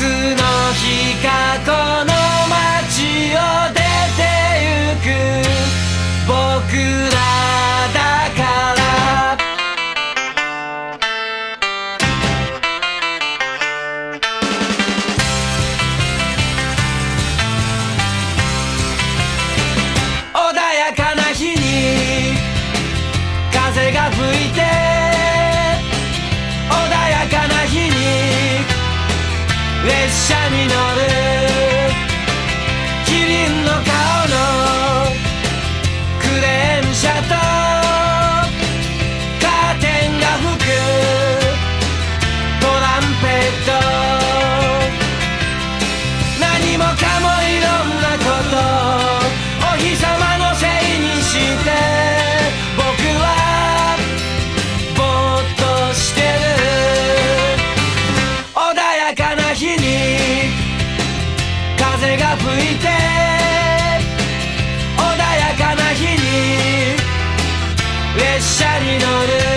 絆 shining on it. shining on it.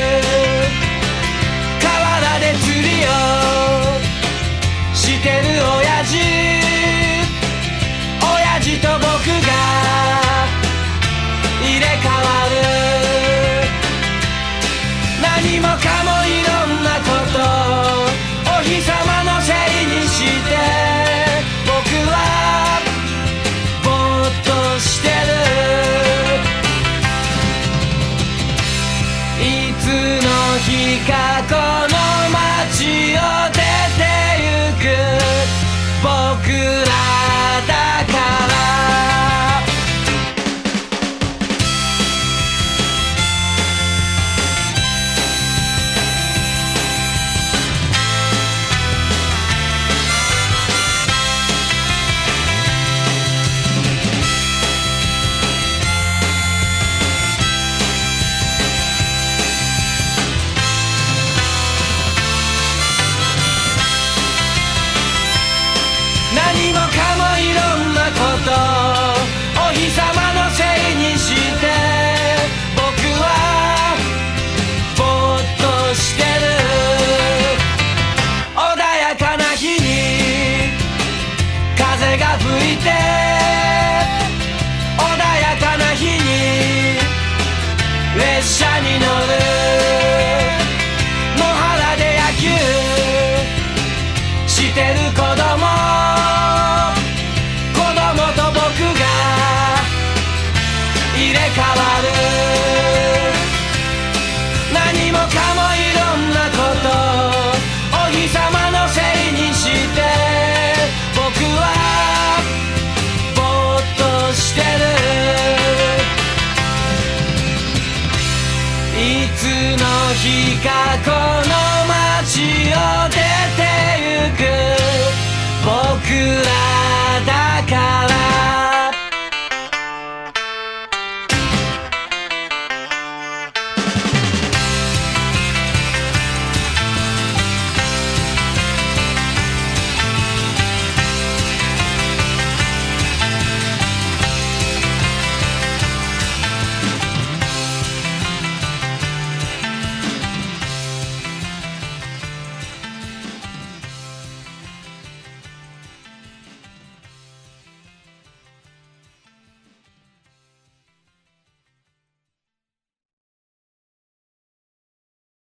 you